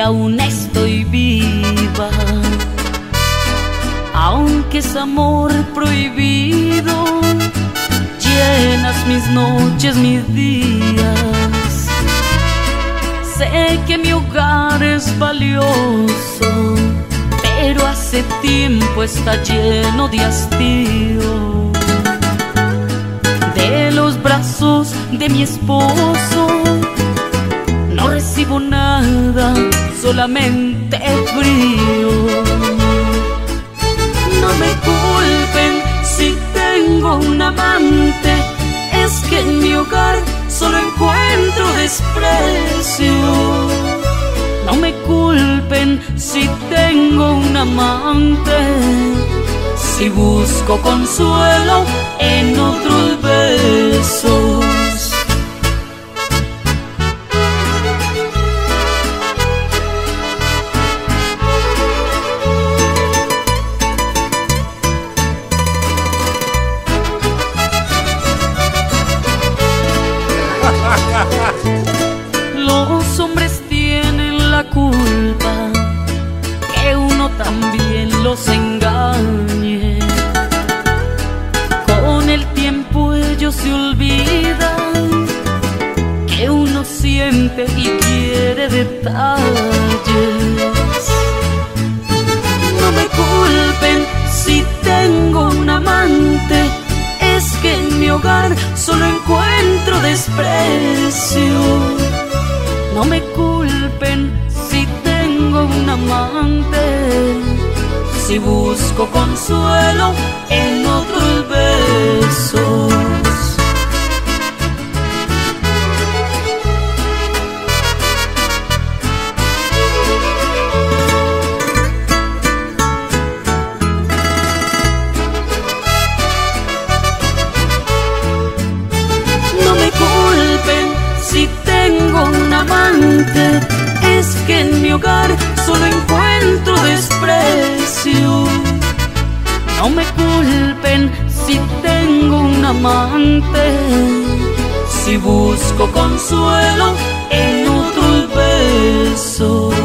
aún estoy viva. Aunque es amor prohibido, llenas mis noches, mis días. Sé que mi hogar es valioso, pero hace tiempo está lleno de hastío. De los brazos de mi esposo no recibo nada, solamente frío. No me culpen si tengo un amante, es que en mi hogar solo encuentro desprecio. No me culpen si tengo un amante, si busco consuelo en otros besos. También los engañe. Con el tiempo ellos se olvidan que uno siente y quiere detalles. No me culpen si tengo un amante, es que en mi hogar solo encuentro desprecio. No me culpen un amante, si busco consuelo en otros besos. No me culpen si tengo un amante, es que en mi hogar solo encuentro desprecio. No me culpen si tengo un amante, si busco consuelo en otros besos.